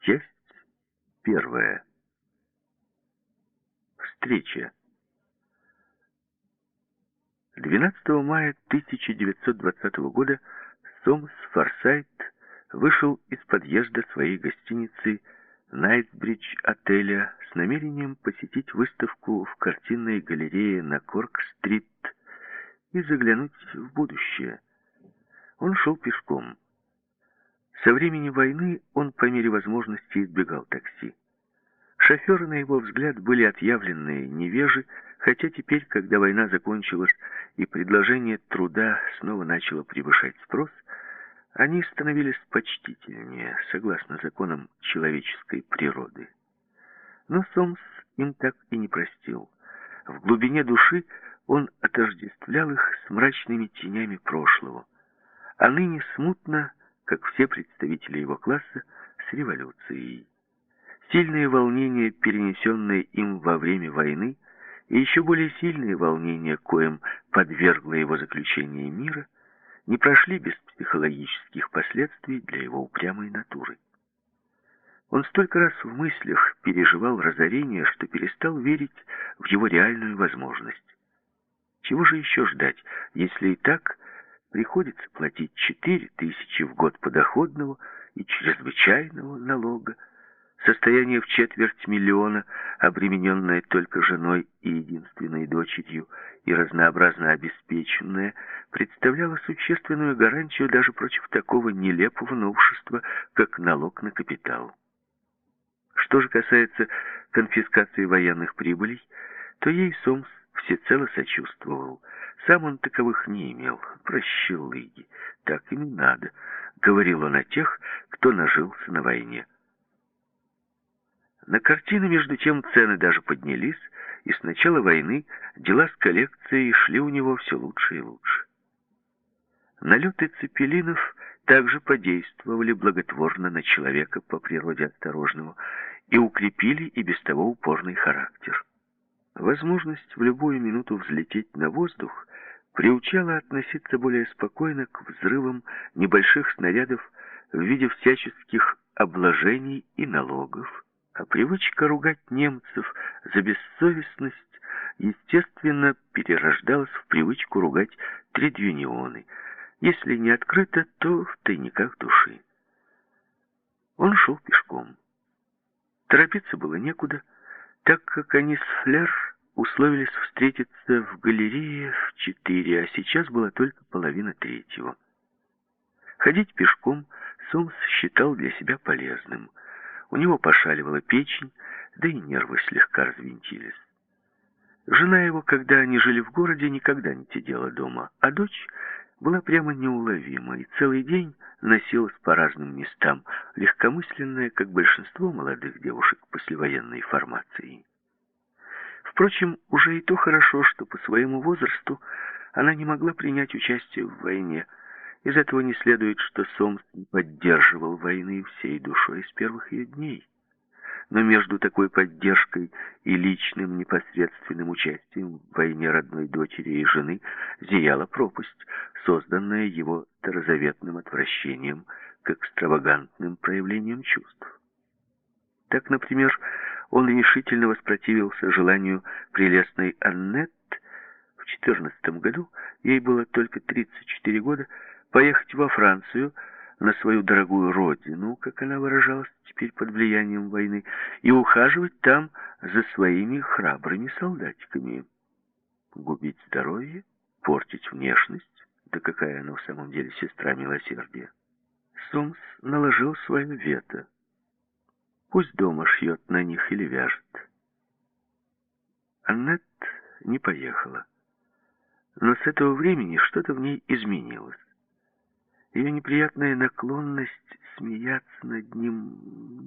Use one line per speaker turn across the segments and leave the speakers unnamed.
Часть первая. Встреча. 12 мая 1920 года Сомс Форсайт вышел из подъезда своей гостиницы Найтбридж отеля с намерением посетить выставку в картинной галерее на Корк-стрит и заглянуть в будущее. Он шел пешком. Со времени войны он по мере возможности избегал такси. Шоферы, на его взгляд, были отъявленные невежи, хотя теперь, когда война закончилась и предложение труда снова начало превышать спрос, они становились почтительнее, согласно законам человеческой природы. Но Сомс им так и не простил. В глубине души он отождествлял их с мрачными тенями прошлого, а ныне смутно как все представители его класса, с революцией. Сильные волнения, перенесенные им во время войны, и еще более сильные волнения, коим подвергло его заключение мира, не прошли без психологических последствий для его упрямой натуры. Он столько раз в мыслях переживал разорение, что перестал верить в его реальную возможность. Чего же еще ждать, если и так приходится платить 4 тысячи в год подоходного и чрезвычайного налога. Состояние в четверть миллиона, обремененное только женой и единственной дочерью, и разнообразно обеспеченное, представляло существенную гарантию даже против такого нелепого новшества, как налог на капитал. Что же касается конфискации военных прибылей, то ей Сомс всецело сочувствовал – сам он таковых не имел. Прощелыги. Так и надо. Говорил он о тех, кто нажился на войне. На картины, между тем, цены даже поднялись, и с начала войны дела с коллекцией шли у него все лучше и лучше. Налеты цепелинов также подействовали благотворно на человека по природе осторожного и укрепили и без того упорный характер. Возможность в любую минуту взлететь на воздух приучала относиться более спокойно к взрывам небольших снарядов в виде всяческих обложений и налогов, а привычка ругать немцев за бессовестность естественно перерождалась в привычку ругать тредюнионы, если не открыто, то в тайниках души. Он шел пешком. Торопиться было некуда, так как они с Флер условились встретиться в галерее в четыре, а сейчас была только половина третьего. Ходить пешком Сомс считал для себя полезным. У него пошаливала печень, да и нервы слегка развинтились. Жена его, когда они жили в городе, никогда не сидела дома, а дочь была прямо неуловима и целый день носилась по разным местам, легкомысленная, как большинство молодых девушек послевоенной формации. Впрочем, уже и то хорошо, что по своему возрасту она не могла принять участие в войне. Из этого не следует, что Сомс не поддерживал войны всей душой с первых ее дней. Но между такой поддержкой и личным непосредственным участием в войне родной дочери и жены зияла пропасть, созданная его старозаветным отвращением к экстравагантным проявлениям чувств. Так, например, он решительно воспротивился желанию прелестной Аннет в 14 году, ей было только 34 года, поехать во Францию, на свою дорогую родину, как она выражалась теперь под влиянием войны, и ухаживать там за своими храбрыми солдатиками. Губить здоровье, портить внешность, да какая она в самом деле сестра милосердия. Сомс наложил свое вето. Пусть дома шьет на них или вяжет. Аннет не поехала. Но с этого времени что-то в ней изменилось. Ее неприятная наклонность смеяться над ним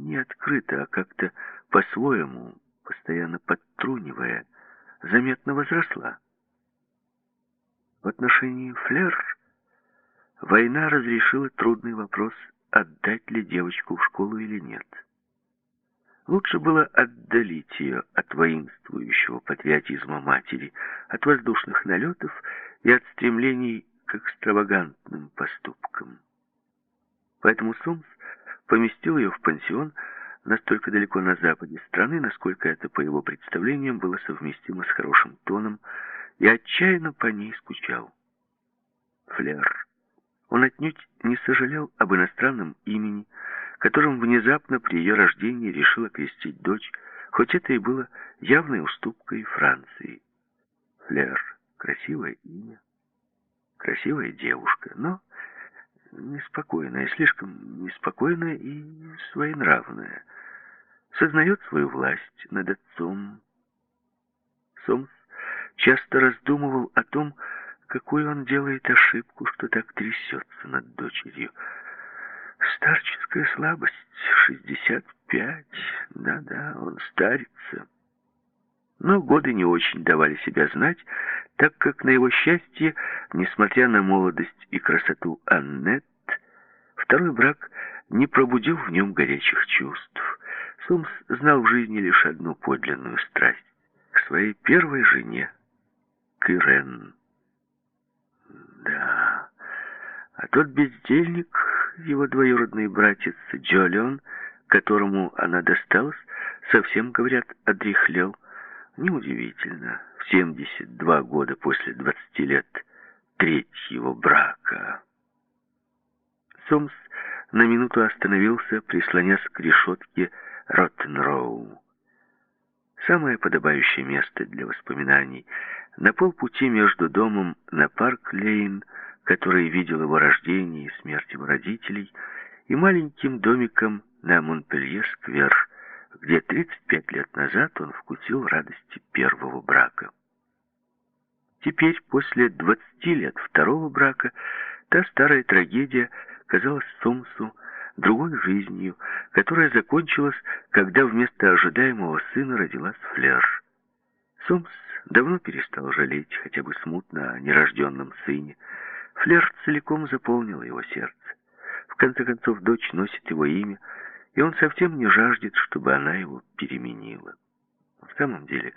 не открыто, а как-то по-своему, постоянно подтрунивая, заметно возросла. В отношении Флер война разрешила трудный вопрос, отдать ли девочку в школу или нет. Лучше было отдалить ее от воинствующего патриотизма матери, от воздушных налетов и от стремлений к экстравагантным поступкам. Поэтому Сомс поместил ее в пансион, настолько далеко на западе страны, насколько это, по его представлениям, было совместимо с хорошим тоном, и отчаянно по ней скучал. Флер. Он отнюдь не сожалел об иностранном имени, которым внезапно при ее рождении решил окрестить дочь, хоть это и было явной уступкой Франции. Флер — красивое имя, красивая девушка, но неспокойная, слишком неспокойная и своенравная. Сознает свою власть над отцом. Сомс часто раздумывал о том, какую он делает ошибку, что так трясется над дочерью. Старческая слабость, 65, да-да, он старится. Но годы не очень давали себя знать, так как на его счастье, несмотря на молодость и красоту Аннет, второй брак не пробудил в нем горячих чувств. Сомс знал в жизни лишь одну подлинную страсть — к своей первой жене, к Ирен. Да, а тот бездельник, его двоюродный братец Джолион, которому она досталась, совсем, говорят, одряхлел. Неудивительно, в 72 года после 20 лет третьего брака. Сомс на минуту остановился, прислонясь к решетке Роттенроу. Самое подобающее место для воспоминаний. На полпути между домом на Парк-Лейн, который видел его рождение и смерть его родителей, и маленьким домиком на Монпелье-сквер, где 35 лет назад он вкусил радости первого брака. Теперь, после 20 лет второго брака, та старая трагедия казалась Сомсу другой жизнью, которая закончилась, когда вместо ожидаемого сына родилась Флер. Сомс давно перестал жалеть хотя бы смутно о нерожденном сыне. Флер целиком заполнила его сердце. В конце концов, дочь носит его имя, и он совсем не жаждет, чтобы она его переменила. В самом деле,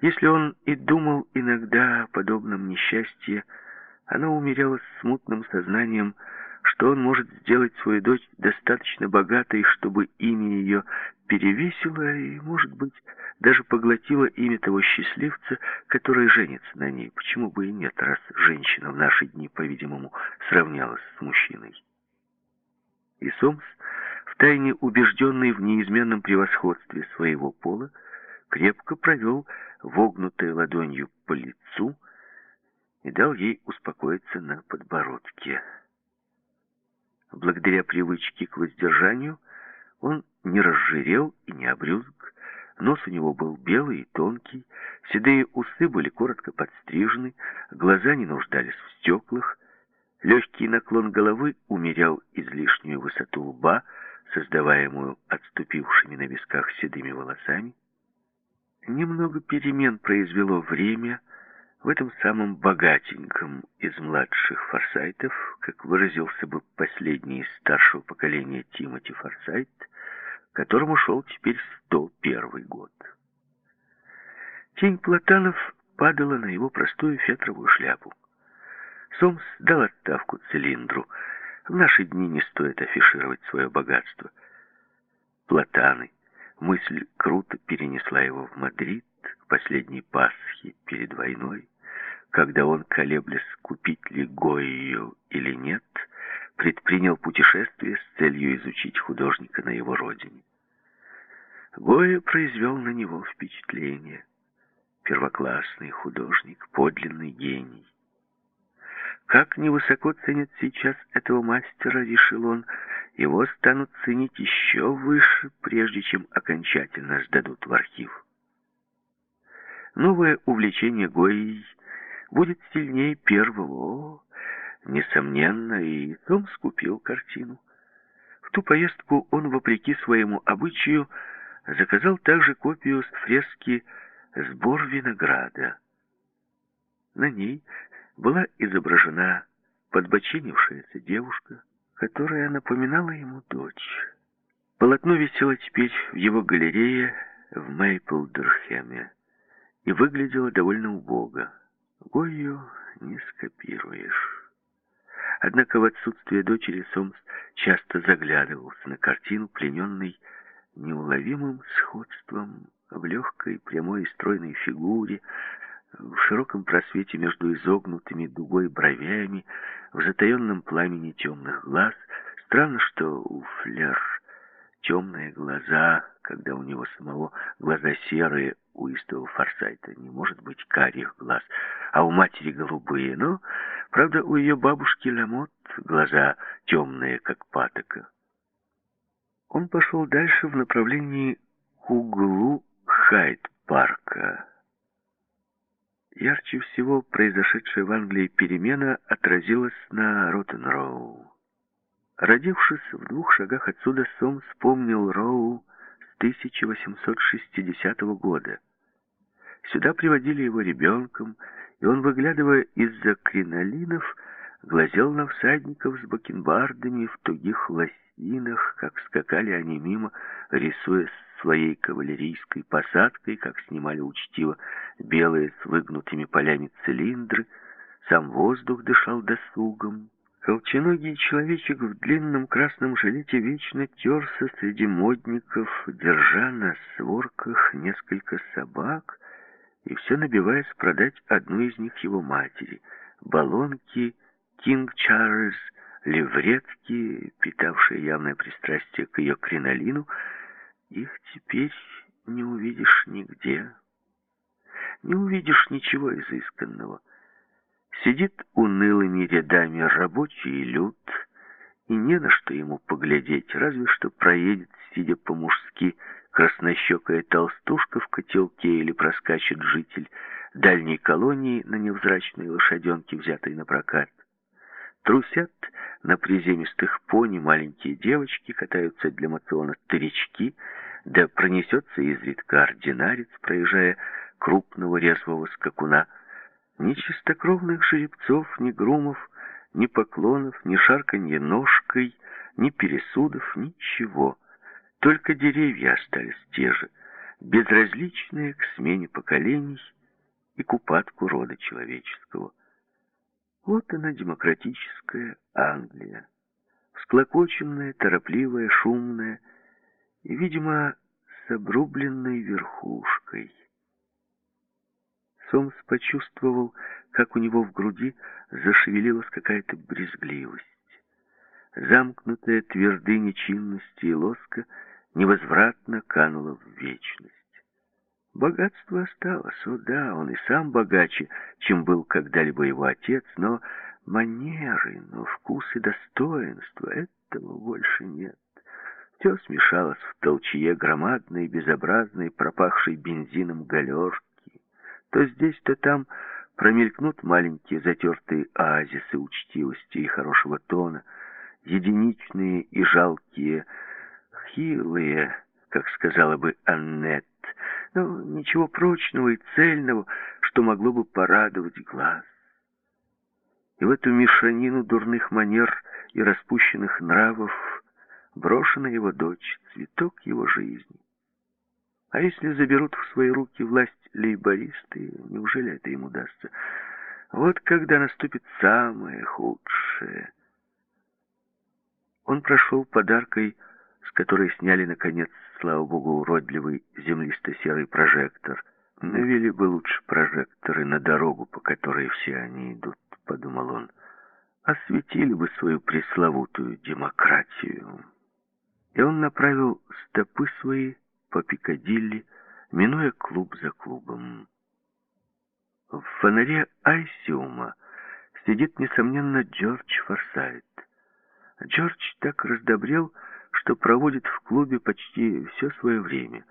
если он и думал иногда о подобном несчастье, оно умерялось смутным сознанием, что он может сделать свою дочь достаточно богатой, чтобы имя ее перевесило и, может быть, даже поглотило имя того счастливца, который женится на ней. Почему бы и нет, раз женщина в наши дни, по-видимому, сравнялась с мужчиной. И Сомс, втайне убежденный в неизменном превосходстве своего пола, крепко провел вогнутой ладонью по лицу и дал ей успокоиться на подбородке. Благодаря привычке к воздержанию он не разжирел и не обрюзг, нос у него был белый и тонкий, седые усы были коротко подстрижены, глаза не нуждались в стеклах, легкий наклон головы умерял излишнюю высоту лба, создаваемую отступившими на висках седыми волосами. Немного перемен произвело время в этом самом богатеньком из младших форсайтов, как выразился бы последний из старшего поколения Тимоти Форсайт, которому шел теперь 101 год. Тень платанов падала на его простую фетровую шляпу. Сомс дал отставку цилиндру. В наши дни не стоит афишировать свое богатство. Платаны Мысль круто перенесла его в Мадрид к последней Пасхе перед войной, когда он, колеблясь, купить ли Гойю или нет, предпринял путешествие с целью изучить художника на его родине. Гоя произвел на него впечатление. Первоклассный художник, подлинный гений. Как невысоко ценят сейчас этого мастера, решил он, его станут ценить еще выше, прежде чем окончательно сдадут в архив. Новое увлечение Гоей будет сильнее первого, несомненно, и Том скупил картину. В ту поездку он, вопреки своему обычаю, заказал также копию с фрески «Сбор винограда». На ней была изображена подбочинившаяся девушка, которая напоминала ему дочь. Полотно висело теперь в его галерее в Мейплдерхеме и выглядело довольно убого. Гою не скопируешь. Однако в отсутствие дочери Сомс часто заглядывался на картину, плененный неуловимым сходством в легкой, прямой и стройной фигуре, в широком просвете между изогнутыми дугой бровями, в затаенном пламени темных глаз. Странно, что у Флер темные глаза, когда у него самого глаза серые, у истого Форсайта не может быть карих глаз, а у матери голубые. Но, правда, у ее бабушки Ламот глаза темные, как патока. Он пошел дальше в направлении к углу Хайд-парка. Ярче всего произошедшая в Англии перемена отразилась на Роттен-Роу. Родившись в двух шагах отсюда, Сом вспомнил Роу с 1860 года. Сюда приводили его ребенком, и он, выглядывая из-за кринолинов, глазел на всадников с бакенбардами в тугих лосинах, как скакали они мимо, рисуя своей кавалерийской посадкой, как снимали учтиво белые с выгнутыми полями цилиндры, сам воздух дышал досугом. Колченогий человечек в длинном красном жилете вечно терся среди модников, держа на сворках несколько собак, и все набиваясь продать одну из них его матери. Баллонки Кинг Чарльз, левретки, питавшие явное пристрастие к ее кринолину, их теперь не увидишь нигде. Не увидишь ничего изысканного. Сидит унылыми рядами рабочий люд, и не на что ему поглядеть, разве что проедет, сидя по-мужски, краснощекая толстушка в котелке или проскачет житель дальней колонии на невзрачной лошаденке, взятой на прокат. Трусят на приземистых пони маленькие девочки, катаются для мациона старички, да пронесется изредка ординарец, проезжая крупного резвого скакуна — ни чистокровных жеребцов, ни грумов, ни поклонов, ни шарканье ножкой, ни пересудов, ничего. Только деревья остались те же, безразличные к смене поколений и к упадку рода человеческого. Вот она, демократическая Англия. Всклокоченная, торопливая, шумная и, видимо, с обрубленной верхушкой — Сомс почувствовал, как у него в груди зашевелилась какая-то брезгливость. Замкнутая твердыня чинности и лоска невозвратно канула в вечность. Богатство осталось, о да, он и сам богаче, чем был когда-либо его отец, но манеры, но вкус и достоинство этого больше нет. Все смешалось в толчье громадной, безобразной, пропахшей бензином галерки. То здесь, то там промелькнут маленькие затертые оазисы учтивости и хорошего тона, единичные и жалкие, хилые, как сказала бы Аннет, но ничего прочного и цельного, что могло бы порадовать глаз. И в эту мешанину дурных манер и распущенных нравов брошена его дочь, цветок его жизни. А если заберут в свои руки власть лейбористы, неужели это им удастся? Вот когда наступит самое худшее. Он прошел подаркой, с которой сняли, наконец, слава богу, уродливый землисто-серый прожектор. Навели бы лучше прожекторы на дорогу, по которой все они идут, подумал он. Осветили бы свою пресловутую демократию. И он направил стопы свои по Пикадилли, минуя клуб за клубом. В фонаре Айсиума сидит, несомненно, Джордж Форсайт. Джордж так раздобрел, что проводит в клубе почти все свое время.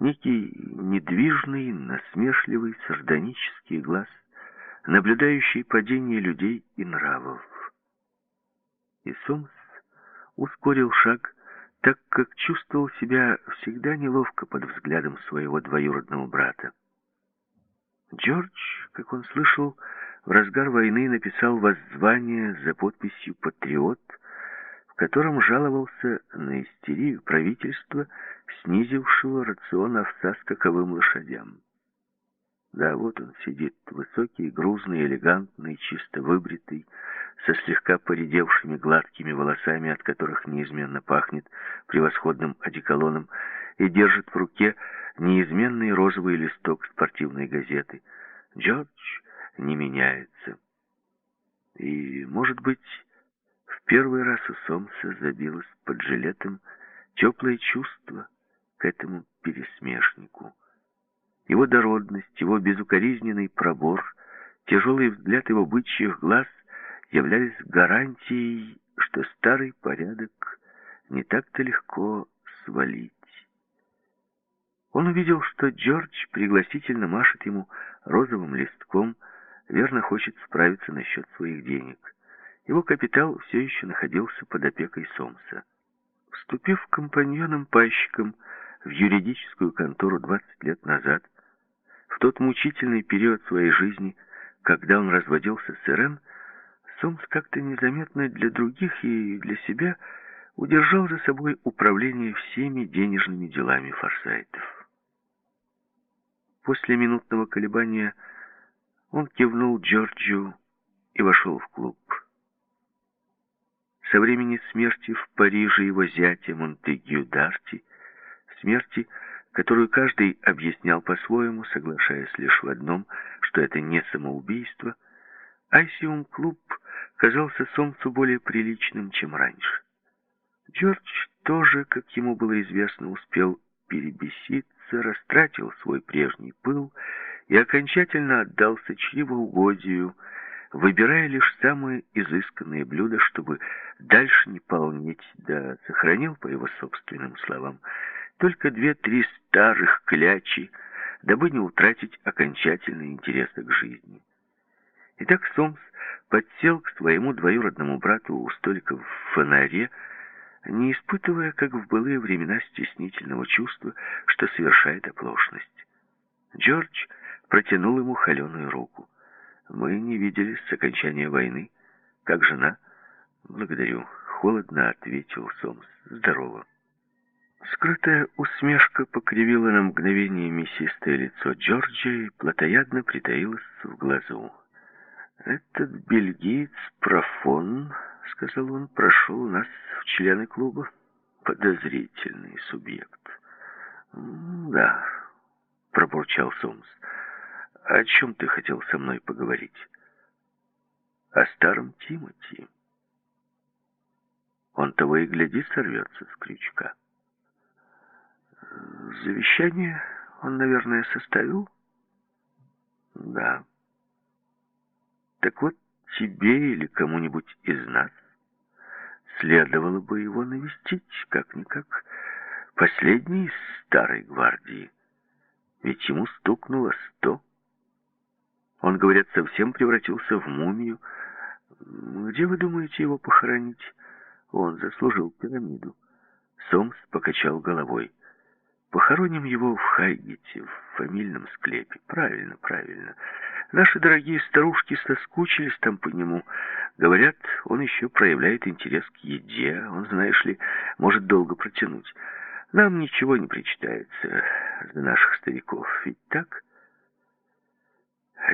Некий недвижный, насмешливый, сардонический глаз, наблюдающий падение людей и нравов. И Сомс ускорил шаг, так как чувствовал себя всегда неловко под взглядом своего двоюродного брата. Джордж, как он слышал, в разгар войны написал воззвание за подписью «Патриот», в котором жаловался на истерию правительства, снизившего рацион овса скаковым лошадям. Да, вот он сидит, высокий, грузный, элегантный, чисто выбритый, со слегка поредевшими гладкими волосами, от которых неизменно пахнет превосходным одеколоном, и держит в руке неизменный розовый листок спортивной газеты. Джордж не меняется. И, может быть, первый раз у Сомса забилось под жилетом теплое чувство к этому пересмешнику. Его дородность, его безукоризненный пробор, тяжелый взгляд его бычьих глаз являлись гарантией, что старый порядок не так-то легко свалить. Он увидел, что Джордж пригласительно машет ему розовым листком, верно хочет справиться насчет своих денег. Его капитал все еще находился под опекой Сомса. Вступив компаньоном-пайщиком в юридическую контору 20 лет назад, в тот мучительный период своей жизни, когда он разводился с Ирен, Сомс как-то незаметно для других и для себя удержал за собой управление всеми денежными делами форсайтов. После минутного колебания он кивнул Джорджу и вошел в клуб. Со времени смерти в Париже его зятя Монтегю Дарти, смерти, которую каждый объяснял по-своему, соглашаясь лишь в одном, что это не самоубийство, Айсиум-клуб казался Сомцу более приличным, чем раньше. Джордж тоже, как ему было известно, успел перебеситься, растратил свой прежний пыл и окончательно отдался чревоугодию, выбирая лишь самые изысканные блюда, чтобы дальше не полнеть, да сохранил, по его собственным словам, только две-три старых клячи, дабы не утратить окончательный интерес к жизни. Итак, Сомс подсел к своему двоюродному брату у столика в фонаре, не испытывая, как в былые времена, стеснительного чувства, что совершает оплошность. Джордж протянул ему холеную руку. «Мы не виделись с окончания войны. Как жена?» «Благодарю», — холодно ответил Сомс. «Здорово». Скрытая усмешка покривила на мгновение мясистое лицо Джорджа и плотоядно притаилась в глазу. «Этот бельгиец Профон, — сказал он, — прошел у нас в члены клуба. Подозрительный субъект». «Да», — пробурчал Сомс. «О чем ты хотел со мной поговорить?» «О старом Тимоти. Он того и гляди сорвется с крючка». Завещание он, наверное, составил? Да. Так вот, тебе или кому-нибудь из нас следовало бы его навестить, как-никак, последний из старой гвардии. Ведь ему стукнуло сто. Он, говорят, совсем превратился в мумию. Где вы думаете его похоронить? Он заслужил пирамиду. Сомс покачал головой. Похороним его в Хайгете, в фамильном склепе. Правильно, правильно. Наши дорогие старушки соскучились там по нему. Говорят, он еще проявляет интерес к еде. Он, знаешь ли, может долго протянуть. Нам ничего не причитается за наших стариков. Ведь так?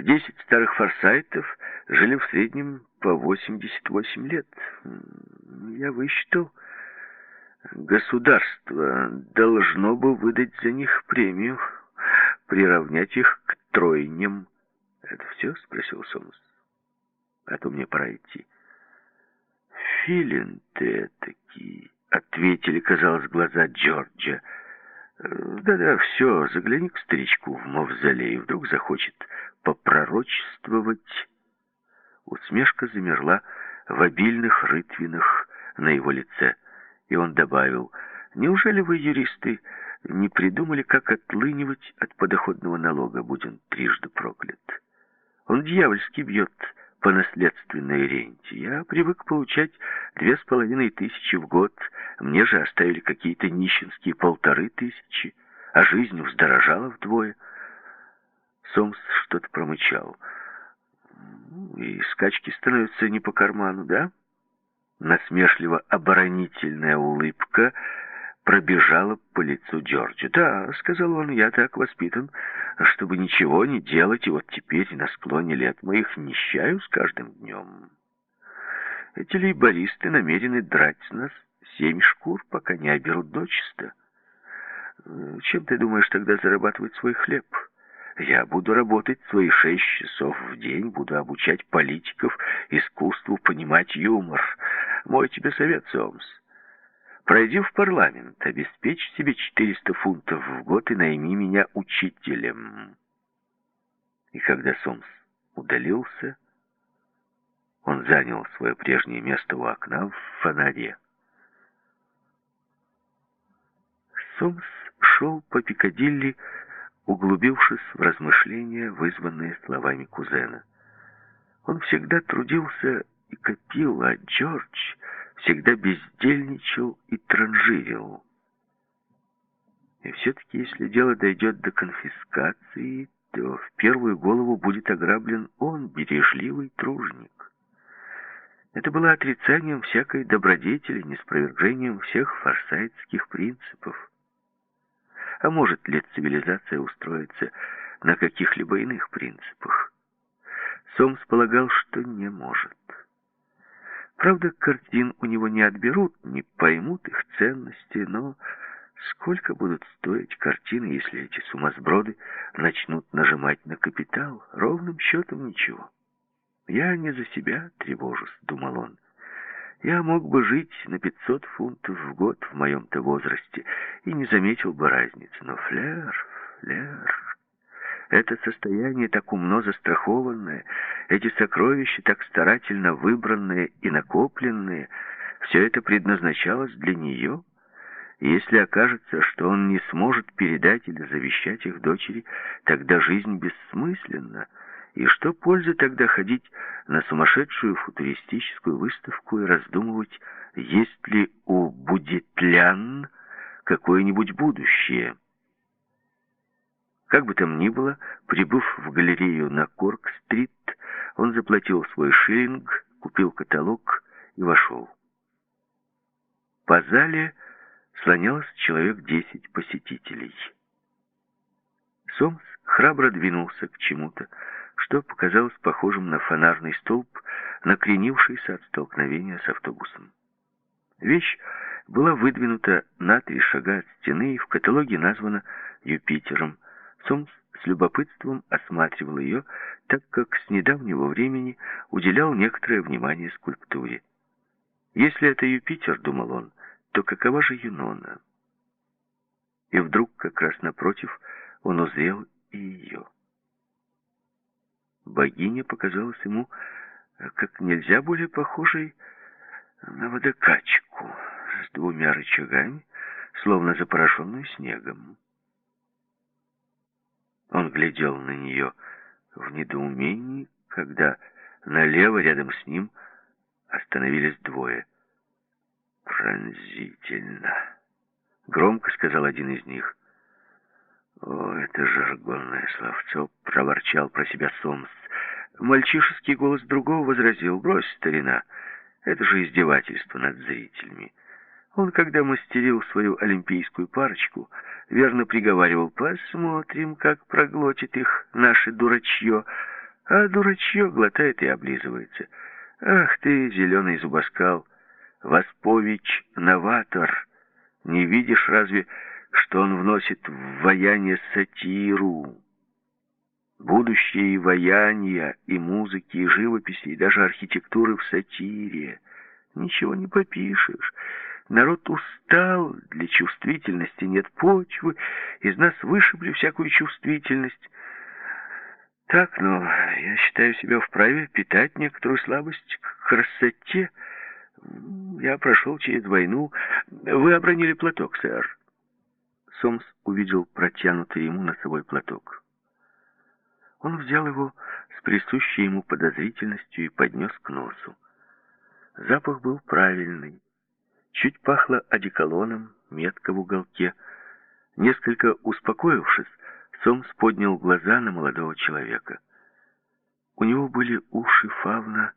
Десять старых форсайтов жили в среднем по 88 лет. Я высчитал... Государство должно бы выдать за них премию, приравнять их к тройням. Это все? Спросил Сомс. А то мне пора идти. Филин ты таки, ответили, казалось, глаза Джорджа. Да-да, все, загляни к старичку в мавзолей, вдруг захочет попророчествовать. Усмешка замерла в обильных рытвинах на его лице и он добавил, «Неужели вы, юристы, не придумали, как отлынивать от подоходного налога, будь он трижды проклят? Он дьявольски бьет по наследственной ренте. Я привык получать две с половиной тысячи в год, мне же оставили какие-то нищенские полторы тысячи, а жизнь вздорожала вдвое». Сомс что-то промычал. «И скачки становятся не по карману, да?» Насмешливо оборонительная улыбка пробежала по лицу Джорджа. «Да», — сказал он, — «я так воспитан, чтобы ничего не делать, и вот теперь на склоне лет моих нищаю с каждым днем. Эти лейбористы намерены драть с нас семь шкур, пока не оберут дочисто. Чем ты думаешь тогда зарабатывать свой хлеб?» Я буду работать свои шесть часов в день, буду обучать политиков искусству понимать юмор. Мой тебе совет, Сомс. Пройди в парламент, обеспечь себе 400 фунтов в год и найми меня учителем. И когда Сомс удалился, он занял свое прежнее место у окна в фонаре. Сомс шел по Пикадилли, углубившись в размышления, вызванные словами кузена. Он всегда трудился и копил, а Джордж всегда бездельничал и транжирил. И все-таки, если дело дойдет до конфискации, то в первую голову будет ограблен он, бережливый тружник. Это было отрицанием всякой добродетели, неспровержением всех форсайтских принципов. А может ли цивилизация устроиться на каких-либо иных принципах? Сомс полагал, что не может. Правда, картин у него не отберут, не поймут их ценности, но сколько будут стоить картины, если эти сумасброды начнут нажимать на капитал? Ровным счетом ничего. «Я не за себя тревожусь», — думал он. «Я мог бы жить на 500 фунтов в год в моем-то возрасте и не заметил бы разницы. Но Флер, Флер...» Это состояние так умно застрахованное, эти сокровища так старательно выбранные и накопленные, все это предназначалось для нее. Если окажется, что он не сможет передать или завещать их дочери, тогда жизнь бессмысленна. И что пользы тогда ходить на сумасшедшую футуристическую выставку и раздумывать, есть ли у будетлян какое-нибудь будущее? Как бы там ни было, прибыв в галерею на Корк-стрит, он заплатил свой шиллинг, купил каталог и вошел. По зале слонялось человек десять посетителей. Сомс храбро двинулся к чему-то, что показалось похожим на фонарный столб, накренившийся от столкновения с автобусом. Вещь была выдвинута на три шага от стены и в каталоге названа Юпитером, Сомс с любопытством осматривал ее, так как с недавнего времени уделял некоторое внимание скульптуре. Если это Юпитер, думал он, то какова же Юнона? И вдруг, как раз напротив, он узрел и ее. Богиня показалась ему как нельзя более похожей на водокачку с двумя рычагами, словно запорошенную снегом. Он глядел на нее в недоумении, когда налево рядом с ним остановились двое. «Пронзительно!» — громко сказал один из них. «О, это жаргонное словцо!» — проворчал про себя Сомс. Мальчишеский голос другого возразил. «Брось, старина, это же издевательство над зрителями». Он, когда мастерил свою олимпийскую парочку, верно приговаривал, посмотрим, как проглотит их наше дурачье. А дурачье глотает и облизывается. Ах ты, зеленый зубоскал, Воспович новатор, не видишь разве, что он вносит в ваяние сатиру? Будущее и ваяния, и музыки, и живописи, и даже архитектуры в сатире. Ничего не попишешь. Народ устал, для чувствительности нет почвы, из нас вышибли всякую чувствительность. Так, но я считаю себя вправе питать некоторую слабость к красоте. Я прошел через войну. Вы обронили платок, сэр. Сомс увидел протянутый ему носовой платок. Он взял его с присущей ему подозрительностью и поднес к носу. Запах был правильный, Чуть пахло одеколоном, метка в уголке. Несколько успокоившись, Сомс поднял глаза на молодого человека. У него были уши фавна,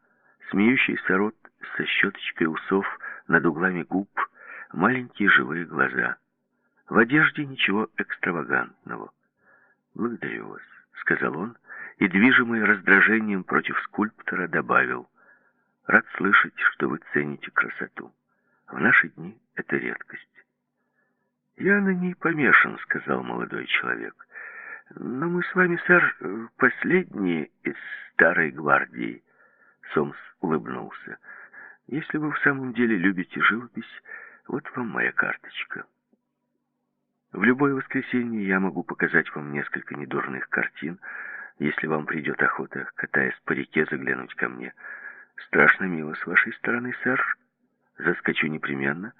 смеющийся рот со щеточкой усов над углами губ, маленькие живые глаза. В одежде ничего экстравагантного. «Благодарю вас», — сказал он, и, движимый раздражением против скульптора, добавил, «Рад слышать, что вы цените красоту. В наши дни это редкость». «Я на ней помешан», — сказал молодой человек. «Но мы с вами, сэр, последние из старой гвардии». Сомс улыбнулся. «Если вы в самом деле любите живопись, вот вам моя карточка. В любое воскресенье я могу показать вам несколько недурных картин, если вам придет охота, катаясь по реке, заглянуть ко мне. Страшно мило с вашей стороны, сэр. Заскочу непременно.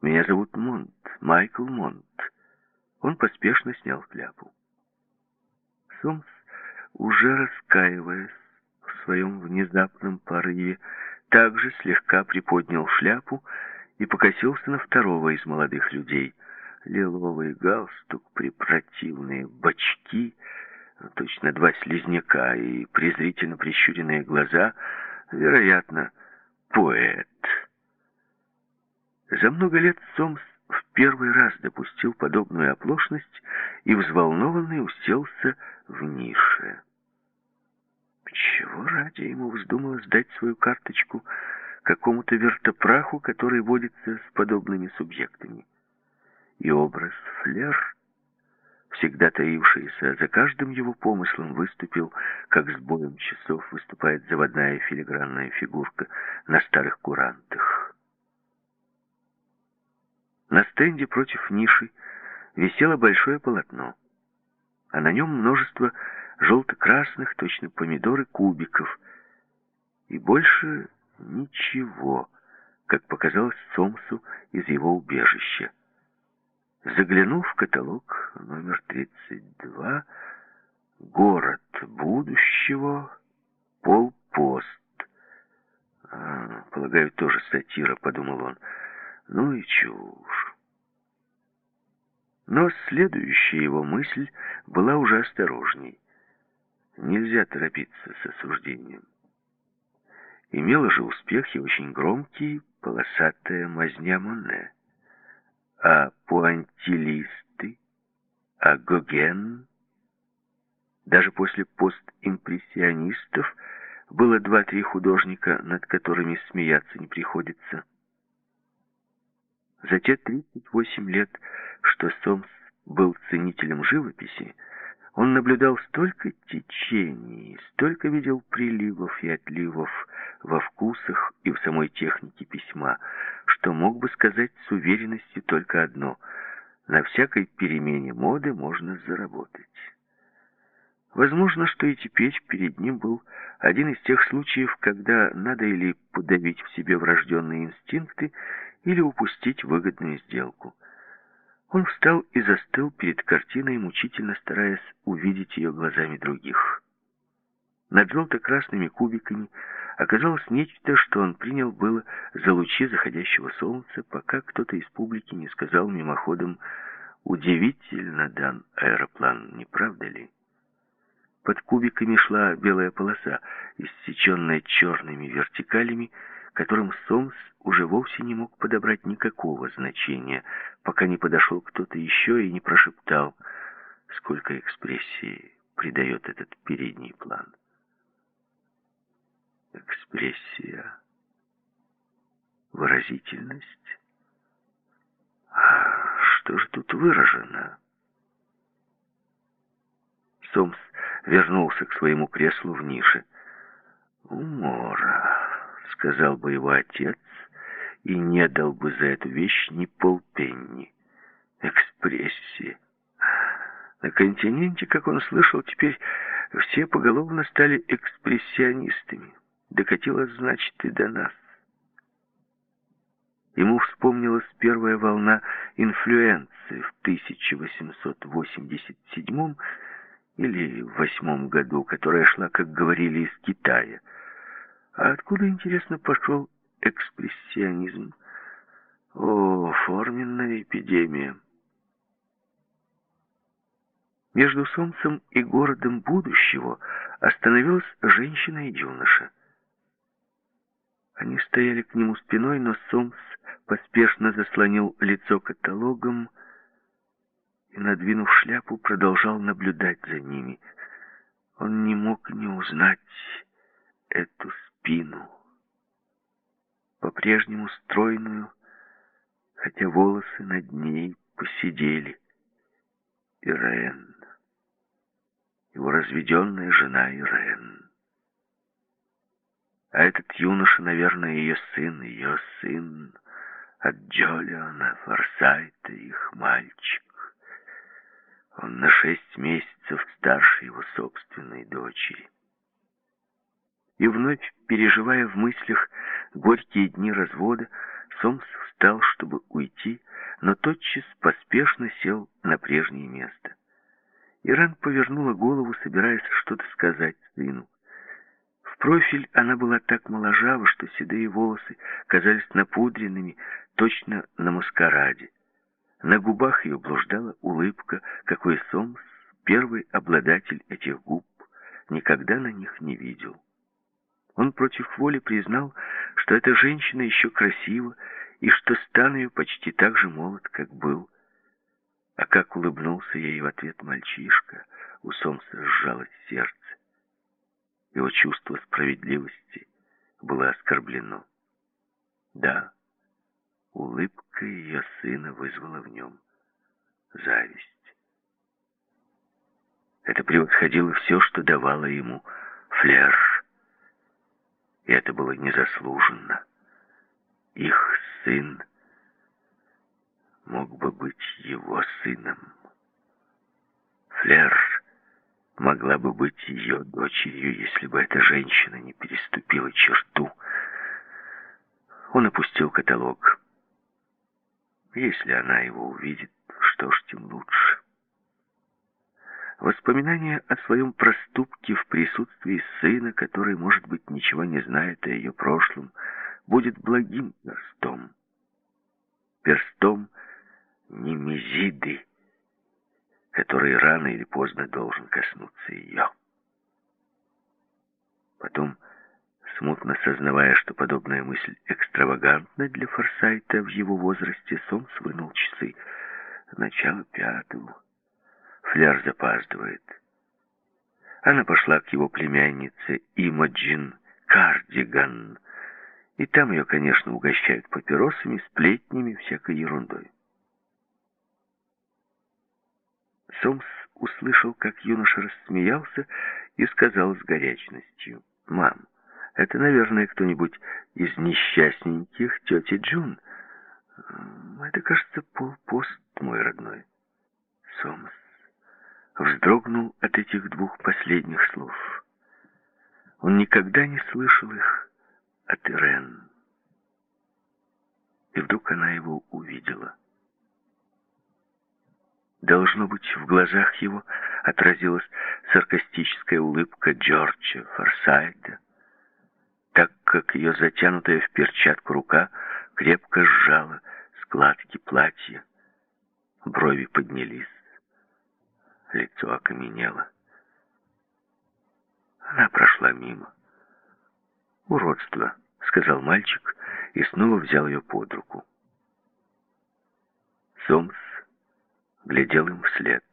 Меня зовут Монт, Майкл Монт. Он поспешно снял шляпу. Сомс, уже раскаиваясь в своем внезапном порыве, также слегка приподнял шляпу и покосился на второго из молодых людей. Лиловый галстук, препротивные бочки, точно два слизняка и презрительно прищуренные глаза, вероятно, поэт. За много лет Сомс в первый раз допустил подобную оплошность и взволнованный уселся в нише. Чего ради ему вздумалось дать свою карточку какому-то вертопраху, который водится с подобными субъектами? И образ Флер, всегда таившийся за каждым его помыслом, выступил, как с боем часов выступает заводная филигранная фигурка на старых курантах. На стенде против ниши висело большое полотно, а на нем множество желто-красных, точно помидоры, кубиков. И больше ничего, как показалось Сомсу из его убежища. Заглянув в каталог номер 32, «Город будущего», «Полпост». А, полагаю, тоже сатира, подумал он. Ну и чушь. Но следующая его мысль была уже осторожней. Нельзя торопиться с осуждением. Имела же успех и очень громкий полосатая мазня Моне. А пуантилисты, а Гоген, даже после постимпрессионистов было два-три художника, над которыми смеяться не приходится. За те 38 лет, что Сомс был ценителем живописи, он наблюдал столько течений, столько видел приливов и отливов во вкусах и в самой технике письма, что мог бы сказать с уверенностью только одно — на всякой перемене моды можно заработать. Возможно, что и теперь перед ним был один из тех случаев, когда надо или подавить в себе врожденные инстинкты, или упустить выгодную сделку. Он встал и застыл перед картиной, мучительно стараясь увидеть ее глазами других. Над желто-красными кубиками оказалось нечто, что он принял было за лучи заходящего солнца, пока кто-то из публики не сказал мимоходом «Удивительно дан аэроплан, не правда ли?» Под кубиками шла белая полоса, иссеченная черными вертикалями, которым Сомс уже вовсе не мог подобрать никакого значения, пока не подошел кто-то еще и не прошептал, сколько экспрессии придает этот передний план. Экспрессия, выразительность. А что же тут выражено? Сомс вернулся к своему креслу в нише. Умора сказал бы его отец, и не дал бы за эту вещь ни полпенни. Экспрессия. На континенте, как он слышал, теперь все поголовно стали экспрессионистами. Докатилось, значит, и до нас. Ему вспомнилась первая волна инфлюенции в 1887 или восьмом году, которая шла, как говорили, из Китая – а откуда, интересно, пошел экспрессионизм? О, форменная эпидемия. Между солнцем и городом будущего остановилась женщина и юноша. Они стояли к нему спиной, но Сомс поспешно заслонил лицо каталогом и, надвинув шляпу, продолжал наблюдать за ними. Он не мог не узнать эту спину, по-прежнему стройную, хотя волосы над ней посидели. Ирен, его разведенная жена Ирен. А этот юноша, наверное, ее сын, ее сын от Джолиона, Форсайта, их мальчик. Он на шесть месяцев старше его собственной дочери. И вновь, переживая в мыслях горькие дни развода, Сомс встал, чтобы уйти, но тотчас поспешно сел на прежнее место. Иран повернула голову, собираясь что-то сказать сыну. В профиль она была так моложава, что седые волосы казались напудренными, точно на маскараде. На губах ее блуждала улыбка, какой Сомс, первый обладатель этих губ, никогда на них не видел. Он против воли признал, что эта женщина еще красива, и что стан ее почти так же молод, как был. А как улыбнулся ей в ответ мальчишка, у Сомса сжалось сердце. Его чувство справедливости было оскорблено. Да, улыбка ее сына вызвала в нем зависть. Это превосходило все, что давало ему флер и это было незаслуженно. Их сын мог бы быть его сыном. Флер могла бы быть ее дочерью, если бы эта женщина не переступила черту. Он опустил каталог. Если она его увидит, что ж, тем лучше. Воспоминание о своем проступке в присутствии сына, который, может быть, ничего не знает о ее прошлом, будет благим перстом. Перстом Немезиды, который рано или поздно должен коснуться ее. Потом, смутно сознавая, что подобная мысль экстравагантна для Форсайта в его возрасте, Сомс вынул часы. Начало пятого. Фляр запаздывает. Она пошла к его племяннице Имоджин Кардиган, и там ее, конечно, угощают папиросами, сплетнями, всякой ерундой. Сомс услышал, как юноша рассмеялся и сказал с горячностью, «Мам, это, наверное, кто-нибудь из несчастненьких тети Джун. Это, кажется, полпост, мой родной». Сомс вздрогнул от этих двух последних слов. Он никогда не слышал их от Ирен. И вдруг она его увидела. Должно быть, в глазах его отразилась саркастическая улыбка Джорджа Форсайта, так как ее затянутая в перчатку рука крепко сжала складки платья. Брови поднялись лицо окаменело. Она прошла мимо. «Уродство», — сказал мальчик и снова взял ее под руку. Сомс глядел им вслед.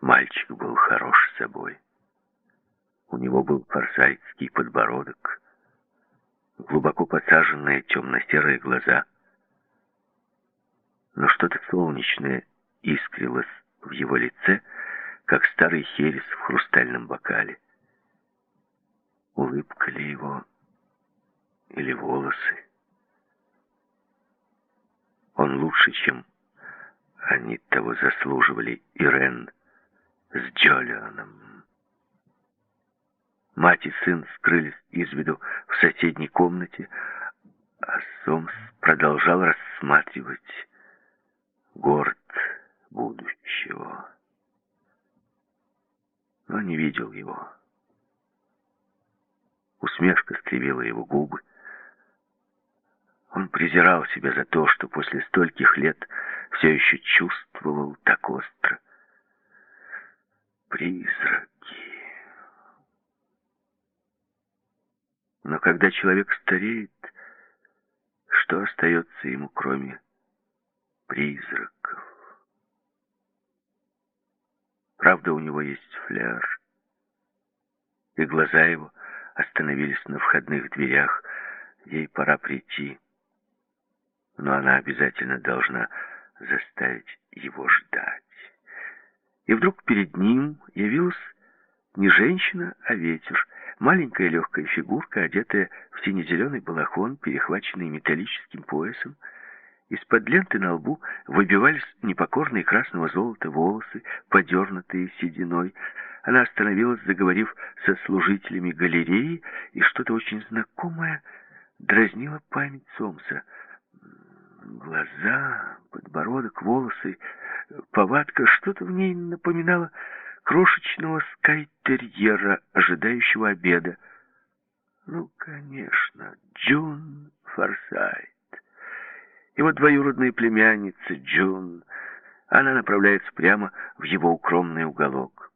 Мальчик был хорош собой. У него был форсайтский подбородок, глубоко посаженные темно-серые глаза. Но что-то солнечное искрилось в его лице, как старый херес в хрустальном бокале. Улыбка ли его или волосы? Он лучше, чем они того заслуживали, Ирен с Джолионом. Мать и сын скрылись из виду в соседней комнате, а Сомс продолжал рассматривать город будущего. Но не видел его. Усмешка скривила его губы. Он презирал себя за то, что после стольких лет все еще чувствовал так остро. Призраки. Но когда человек стареет, Что остается ему, кроме призраков? Правда, у него есть фляж. И глаза его остановились на входных дверях. Ей пора прийти. Но она обязательно должна заставить его ждать. И вдруг перед ним явилась не женщина, а ветер. Маленькая легкая фигурка, одетая в сине-зеленый балахон, перехваченный металлическим поясом. Из-под ленты на лбу выбивались непокорные красного золота волосы, подернутые сединой. Она остановилась, заговорив со служителями галереи, и что-то очень знакомое дразнило память Сомса. Глаза, подбородок, волосы, повадка, что-то в ней напоминало крошечного скайтерьера, ожидающего обеда. Ну, конечно, Джун Форсайт. Его двоюродная племянница Джун. Она направляется прямо в его укромный уголок.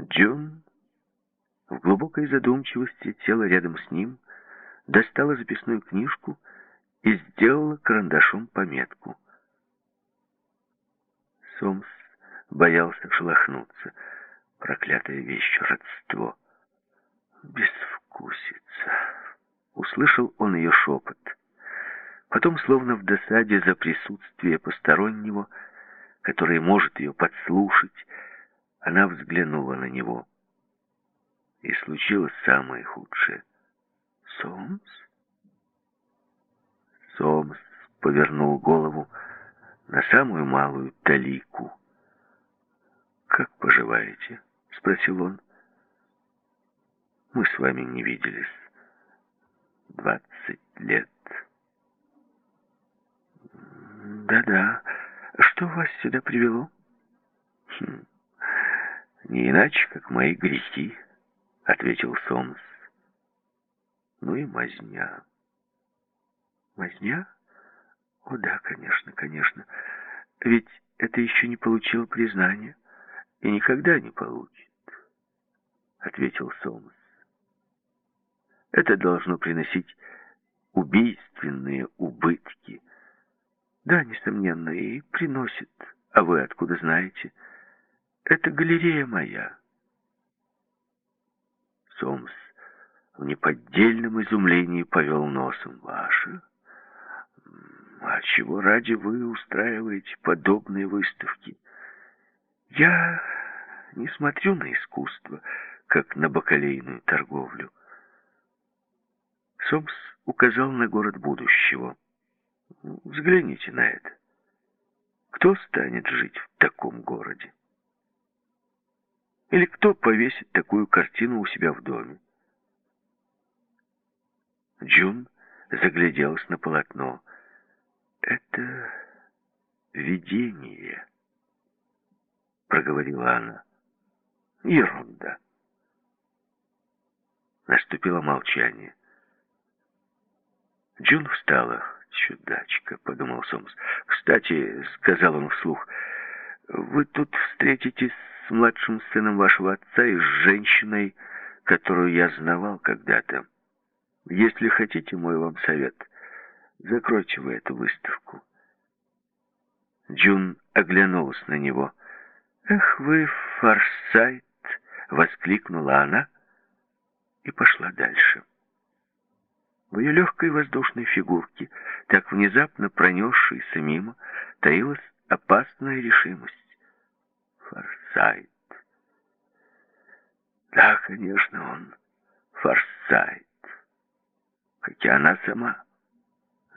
Джун в глубокой задумчивости села рядом с ним, достала записную книжку и сделала карандашом пометку. Сомс боялся шелохнуться. Проклятая вещь, родство. Безвкусица. Услышал он ее шепот. Потом, словно в досаде за присутствие постороннего, который может ее подслушать, она взглянула на него. И случилось самое худшее. «Сомс?» Сомс повернул голову на самую малую талику. «Как поживаете?» — спросил он. «Мы с вами не виделись двадцать лет». «Да-да. Что вас сюда привело?» хм. «Не иначе, как мои грехи», — ответил Сомс. «Ну и мазня». «Мазня? О да, конечно, конечно. Ведь это еще не получил признания и никогда не получит», — ответил Сомс. «Это должно приносить убийственные убытки». «Да, несомненно, и приносит. А вы откуда знаете?» Это галерея моя. Сомс в неподдельном изумлении повел носом. Ваша? А чего ради вы устраиваете подобные выставки? Я не смотрю на искусство, как на бакалейную торговлю. Сомс указал на город будущего. Взгляните на это. Кто станет жить в таком городе? Или кто повесит такую картину у себя в доме? Джун загляделась на полотно. «Это видение», — проговорила она. «Ерунда». Наступило молчание. Джун встала. «Чудачка», — подумал Сомс. «Кстати», — сказал он вслух, — «вы тут встретитесь с младшим сыном вашего отца и с женщиной, которую я знавал когда-то. Если хотите, мой вам совет, закройте вы эту выставку. Джун оглянулась на него. «Эх вы, Форсайт!» — воскликнула она и пошла дальше. В ее легкой воздушной фигурке, так внезапно пронесшейся мимо, таилась опасная решимость. Форсайт. Да, конечно, он Форсайт. Хотя она сама.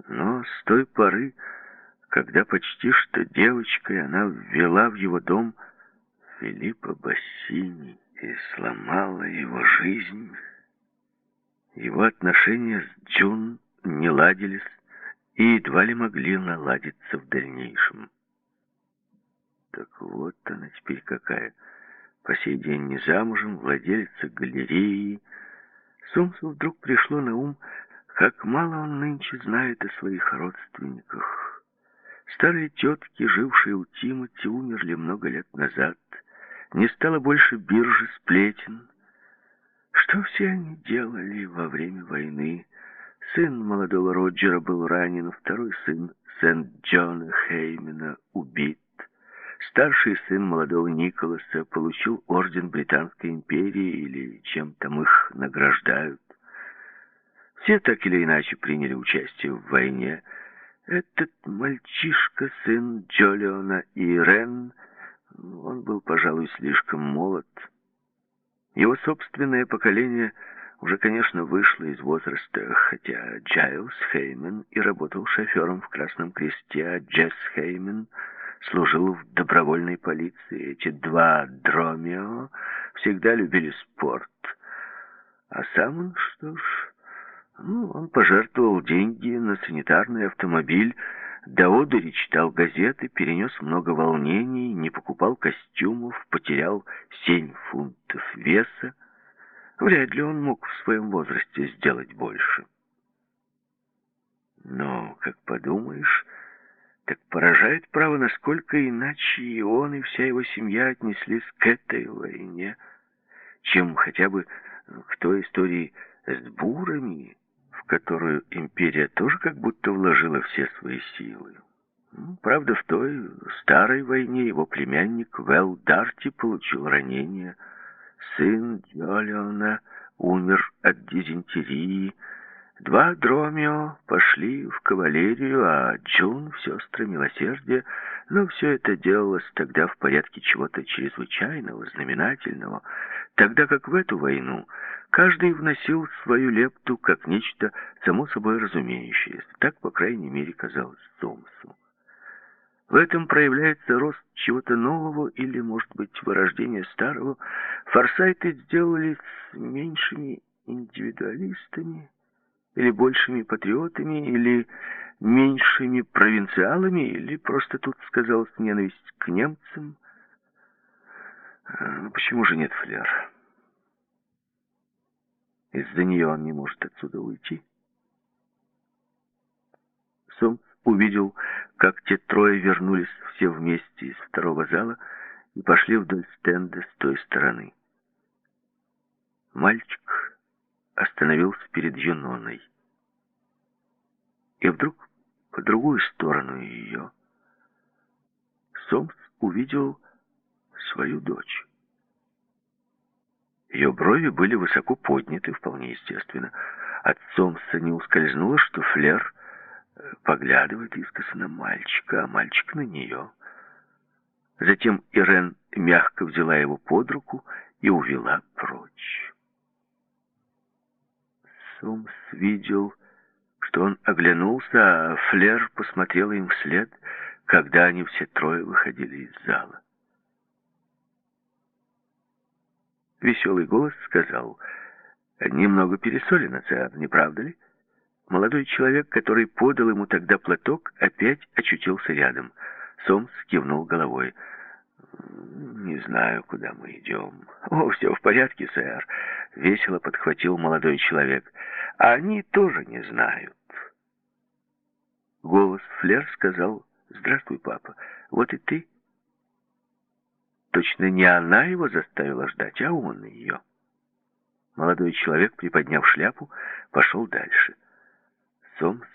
Но с той поры, когда почти что девочкой она ввела в его дом Филиппа Бассини и сломала его жизнь, его отношения с Джун не ладились и едва ли могли наладиться в дальнейшем. Так вот она теперь какая. По сей день не замужем, владелица галереи. Сомсу вдруг пришло на ум, как мало он нынче знает о своих родственниках. Старые тетки, жившие у Тимати, умерли много лет назад. Не стало больше биржи сплетен. Что все они делали во время войны? Сын молодого Роджера был ранен, второй сын Сент-Джона Хеймена убит. Старший сын молодого Николаса получил орден Британской империи или чем там их награждают. Все так или иначе приняли участие в войне. Этот мальчишка, сын Джолиона и Ирэн, он был, пожалуй, слишком молод. Его собственное поколение уже, конечно, вышло из возраста, хотя Джайлс Хеймен и работал шофером в Красном Кресте, а Джесс Хеймен служил в добровольной полиции. Эти два Дромео всегда любили спорт. А сам он, что ж, ну, он пожертвовал деньги на санитарный автомобиль, до читал газеты, перенес много волнений, не покупал костюмов, потерял семь фунтов веса. Вряд ли он мог в своем возрасте сделать больше. Но, как подумаешь, так поражает право, насколько иначе и он, и вся его семья отнеслись к этой войне, чем хотя бы к той истории с бурами, которую империя тоже как будто вложила все свои силы. Ну, правда, в той старой войне его племянник Вэл Дарти получил ранение, сын Джолиона умер от дизентерии, Два Дромео пошли в кавалерию, а Джун в сестры милосердия, но все это делалось тогда в порядке чего-то чрезвычайного, знаменательного, тогда как в эту войну каждый вносил свою лепту как нечто само собой разумеющееся. Так, по крайней мере, казалось Сомсу. В этом проявляется рост чего-то нового или, может быть, вырождение старого. Форсайты сделались меньшими индивидуалистами, или большими патриотами, или меньшими провинциалами, или просто тут сказалась ненависть к немцам. А, почему же нет Флер? Из-за нее он не может отсюда уйти. Сомс увидел, как те трое вернулись все вместе из второго зала и пошли вдоль стенда с той стороны. Мальчик остановился перед Юноной. И вдруг по другую сторону ее Сомс увидел свою дочь. Ее брови были высоко подняты, вполне естественно. От Сомса не ускользнуло, что Флер э, поглядывает искоса на мальчика, а мальчик на нее. Затем Ирен мягко взяла его под руку и увела прочь. Сомс видел, что он оглянулся, а Флер посмотрела им вслед, когда они все трое выходили из зала. Веселый голос сказал, «Немного пересолено, сэр, не правда ли?» Молодой человек, который подал ему тогда платок, опять очутился рядом. Сомс кивнул головой. «Не знаю, куда мы идем». «О, все в порядке, сэр», — весело подхватил молодой человек. Они тоже не знают. Голос Флер сказал, «Здравствуй, папа, вот и ты». Точно не она его заставила ждать, а он ее. Молодой человек, приподняв шляпу, пошел дальше. Сомс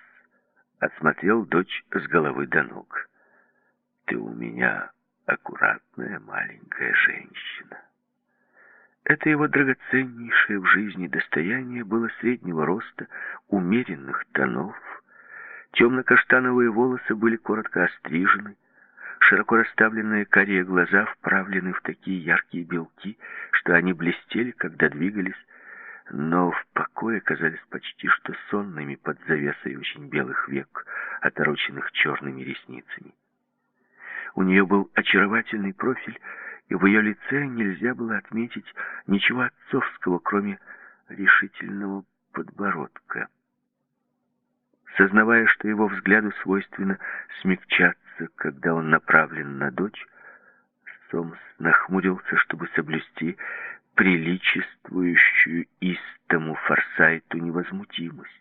осмотрел дочь с головы до ног. «Ты у меня аккуратная маленькая женщина». Это его драгоценнейшее в жизни достояние было среднего роста, умеренных тонов. Темно-каштановые волосы были коротко острижены, широко расставленные карие глаза вправлены в такие яркие белки, что они блестели, когда двигались, но в покое казались почти что сонными под завесой очень белых век, отороченных черными ресницами. У нее был очаровательный профиль, и в ее лице нельзя было отметить ничего отцовского, кроме решительного подбородка. Сознавая, что его взгляду свойственно смягчаться, когда он направлен на дочь, Сомс нахмурился, чтобы соблюсти приличествующую истому Форсайту невозмутимость.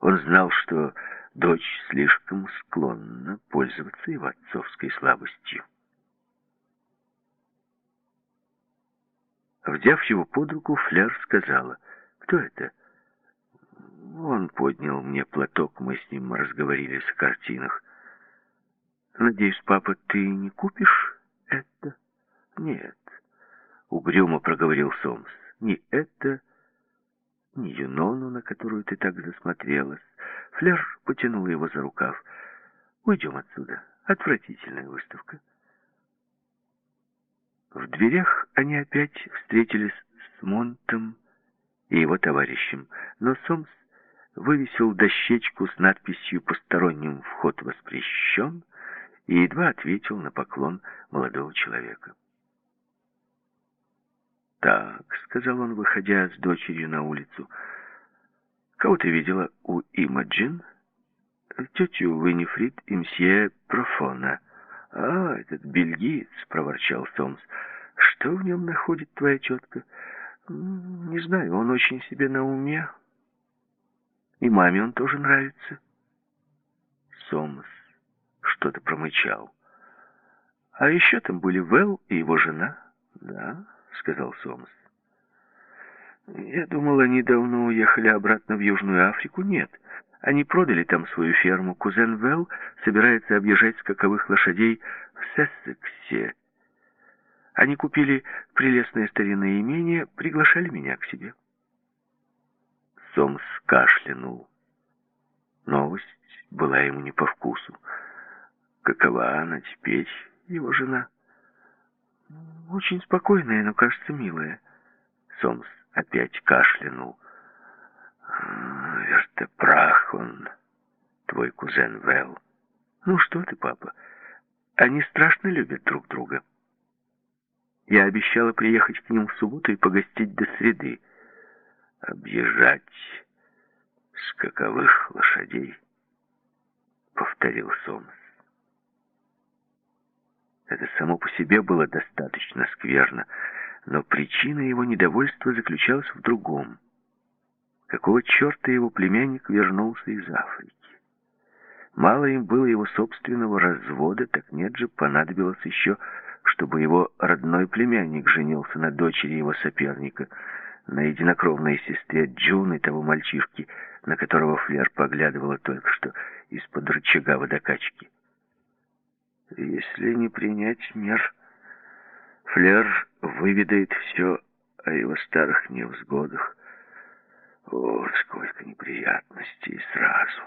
Он знал, что дочь слишком склонна пользоваться его отцовской слабостью.
Взяв его под руку, Фляр сказала, «Кто это?»
Он поднял мне платок, мы с ним разговорились о картинах. Надеюсь, папа, ты не купишь это? Нет, угрюмо проговорил Сомс. Ни это, ни Юнону, на которую ты так засмотрелась. Флер потянул его за рукав. Уйдем отсюда. Отвратительная выставка. В дверях они опять встретились с Монтом и его товарищем, но Сомс вывесил дощечку с надписью «Посторонним вход воспрещен» и едва ответил на поклон молодого человека. «Так», — сказал он, выходя с дочерью на улицу, — «кого ты видела у Имаджин?» «Тетю Виннифрид и мсье Профона». «А, этот бельгиец», — проворчал Сомс, — «что в нем находит твоя тетка?» «Не знаю, он очень себе на уме. И маме он тоже нравится». Сомс что-то промычал. «А еще там были Вэл и его жена». «Да», — сказал Сомс. «Я думал, они давно уехали обратно в Южную Африку. Нет, они продали там свою ферму. Кузен Вэл собирается объезжать скаковых лошадей в Сессексе. Они купили прелестное старинное имение, приглашали меня к себе». Сомс кашлянул. Новость была ему не по вкусу. Какова она теперь, его жена? Очень спокойная, но, кажется, милая. Сомс опять кашлянул. Вертепрах он, твой кузен Вэл. Ну что ты, папа, они страшно любят друг друга. Я обещала приехать к ним в субботу и погостить до среды. Объезжать скаковых лошадей, повторил Сомс. Это само по себе было достаточно скверно, но причина его недовольства заключалась в другом. Какого черта его племянник вернулся из Африки? Мало им было его собственного развода, так нет же, понадобилось еще, чтобы его родной племянник женился на дочери его соперника, на единокровной сестре Джуны, того мальчишки, на которого Флер поглядывала только что из-под рычага водокачки. Если не принять мер, Флер выведает все о его старых невзгодах. О, сколько неприятностей сразу!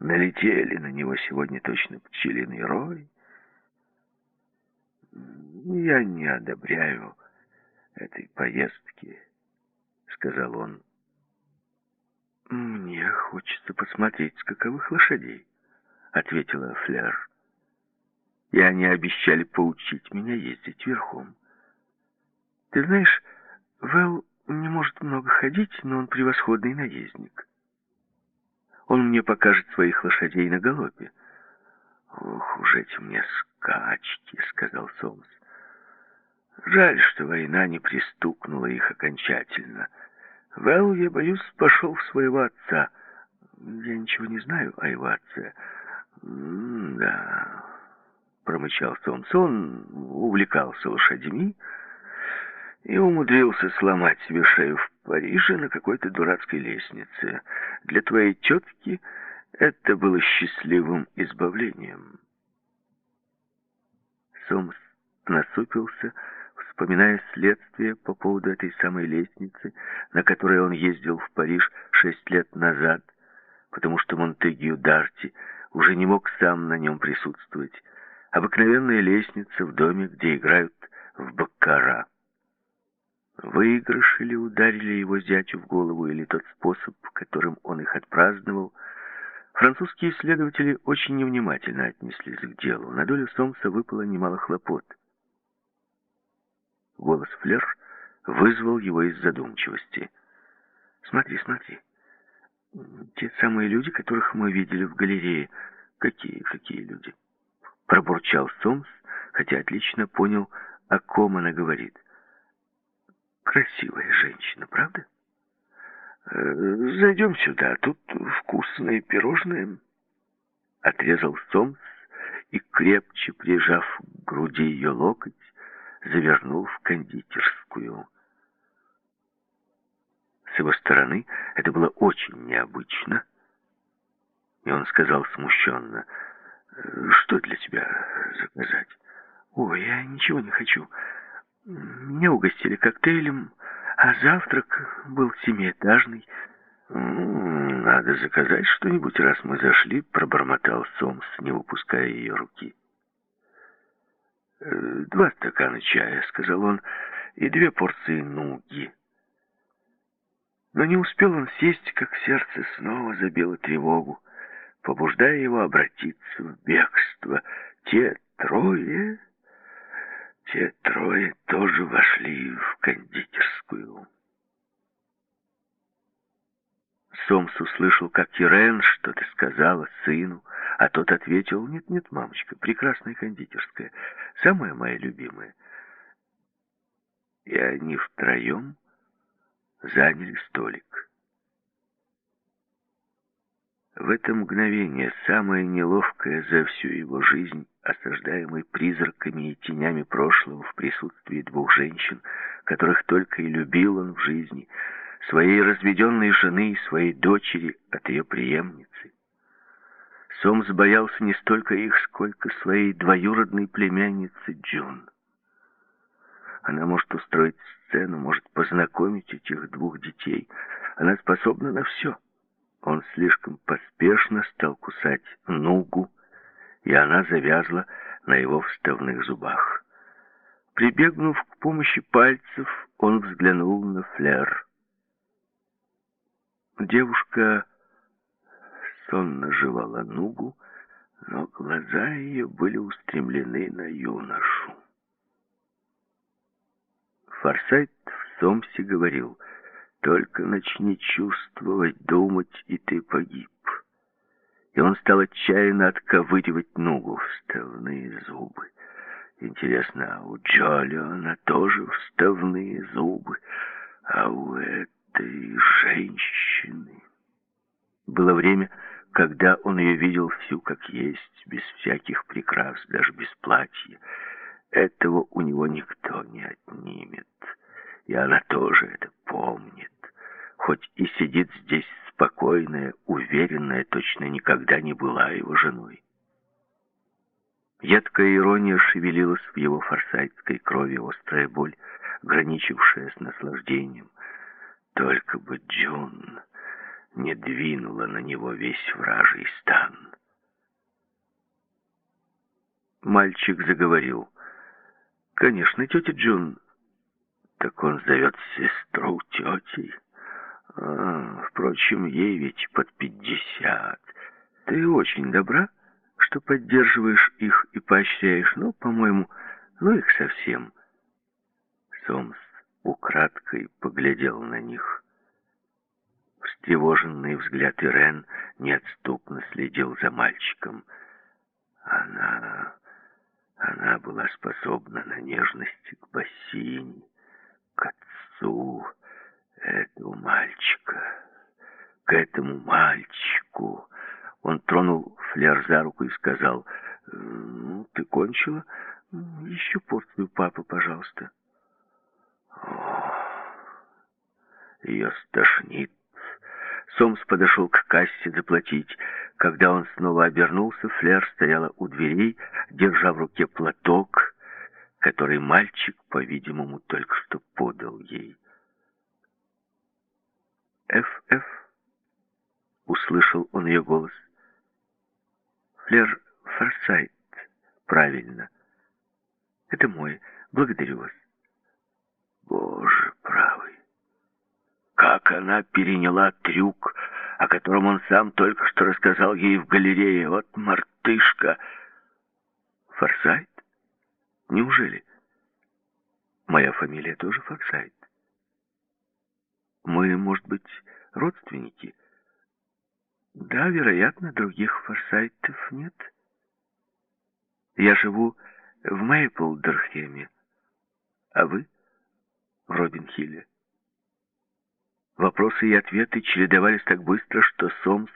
Налетели на него сегодня точно пчелиный рой. Я не одобряю этой поездки, сказал он. Мне хочется посмотреть скаковых лошадей, ответила Флер и они обещали поучить меня ездить верхом. Ты знаешь, Вэл не может много ходить, но он превосходный наездник. Он мне покажет своих лошадей на галопе. «Ох уж эти мне скачки», — сказал Сомс. «Жаль, что война не пристукнула их окончательно. Вэл, я боюсь, пошел в своего отца. Я ничего не знаю о его отце. М да, промычал Солнце. Он увлекался лошадьми и умудрился сломать себе шею в Париже на какой-то дурацкой лестнице. Для твоей тетки это было счастливым избавлением. Сомс насупился, вспоминая следствие по поводу этой самой лестницы, на которой он ездил в Париж шесть лет назад, потому что Монтегю Дарти уже не мог сам на нем присутствовать. Обыкновенная лестница в доме, где играют в баккара. Выигрыш или ударили его зятю в голову, или тот способ, которым он их отпраздновал, французские исследователи очень невнимательно отнеслись к делу. На долю Сомса выпало немало хлопот. Голос Флер вызвал его из задумчивости. «Смотри, смотри. Те самые люди, которых мы видели в галерее. Какие, какие люди?» Пробурчал Сомс, хотя отлично понял, о ком она говорит. Красивая женщина, правда? Э, зайдем сюда, тут вкусные пирожные. Отрезал Сомс и, крепче прижав к груди ее локоть, завернул в кондитерскую. С его стороны это было очень необычно. И он сказал смущенно, «Что для тебя заказать?» «Ой, я ничего не хочу. Меня угостили коктейлем, а завтрак был семиэтажный».
«Надо заказать что-нибудь, раз мы зашли», — пробормотал Сомс, не выпуская ее руки. «Э, «Два стакана чая», — сказал он, — «и две порции нуги». Но не успел он сесть, как сердце снова забило тревогу, побуждая его обратиться в бегство. Те трое, те трое тоже вошли в кондитерскую.
Сомс услышал, как Ирен что-то сказала сыну, а тот ответил, «Нет-нет, мамочка, прекрасная кондитерская, самая моя любимая». И они втроем заняли столик. В это мгновение, самое неловкое за всю его жизнь, осаждаемый призраками и тенями прошлого в присутствии двух женщин, которых только и любил он в жизни, своей разведенной жены и своей дочери от ее преемницы. Сомс боялся не столько их, сколько своей двоюродной племянницы Джун. Она может устроить сцену, может познакомить этих двух детей. Она способна на все. Он слишком поспешно стал кусать ногу, и она завязла на его вставных зубах. Прибегнув к помощи пальцев, он взглянул на Флер. Девушка сонно жевала нугу, но глаза ее были устремлены на юношу. Форсайт в Сомсе говорил, «Только начни чувствовать, думать, и ты погиб». И он стал отчаянно отковыривать ногу вставные зубы. Интересно, а у Джолиона тоже вставные зубы, а у этой женщины. Было время, когда он ее видел всю как есть, без всяких прикрас, даже без платья. Этого у него никто не отнимет. И она тоже это помнит. Хоть и сидит здесь спокойная, уверенная, точно никогда не была его женой. Едкая ирония шевелилась в его форсайтской крови, острая боль, граничившая с наслаждением. Только бы Джун не двинула на него весь вражий стан. Мальчик заговорил. «Конечно, тетя Джун. Так он зовет сестру тетей. А, впрочем, ей ведь под пятьдесят. Ты очень добра, что поддерживаешь их и поощряешь, но, по-моему, ну их совсем». Сомс украдкой поглядел на них. Встревоженный взгляд Ирен неотступно следил за мальчиком. Она... она была способна на нежности к бассейне, к отцу этого мальчика, к этому мальчику. Он тронул Флер за руку и сказал, «Ну, ты кончила? Еще порцию папы, пожалуйста». Ее стошнит. Сомс подошел к кассе заплатить. Когда он снова обернулся, Флер стояла у дверей, держа в руке платок, который мальчик, по-видимому, только что подал ей. «Ф.Ф.» — услышал он ее голос. «Флер Форсайт, правильно. Это мой. Благодарю вас».
Боже правый! Как она переняла трюк, о котором он сам только что рассказал ей в галерее. Вот мартышка!
Форсайт? Неужели? Моя фамилия тоже Форсайт. Мы, может быть, родственники? Да, вероятно, других Форсайтов нет. Я живу в Мейплдерхеме. А вы? в Робинхилле. Вопросы и ответы чередовались так быстро, что Сомс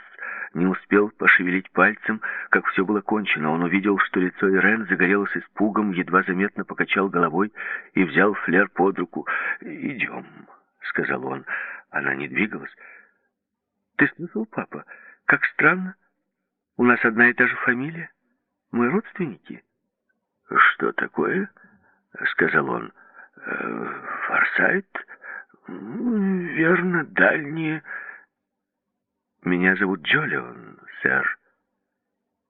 не успел пошевелить пальцем, как все было кончено. Он увидел, что лицо Ирен загорелось испугом, едва заметно покачал головой и взял Флер под руку. «Идем», — сказал он.
Она не двигалась. «Ты слышал, папа? Как странно. У нас одна и та же фамилия. Мы родственники».
«Что такое?» — сказал он. «Э, «Форсайт? Верно, дальние...»
«Меня зовут Джолион, сэр.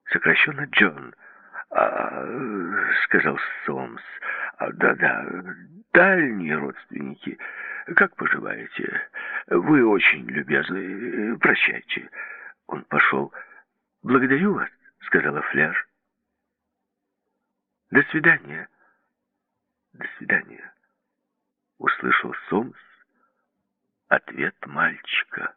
Сокращенно Джон».
«А, — сказал Сомс, да-да, дальние родственники. Как поживаете? Вы очень любезны. Прощайте».
Он пошел. «Благодарю вас», — сказала Фляж. «До свидания». «До свидания», — услышал Сомс ответ мальчика.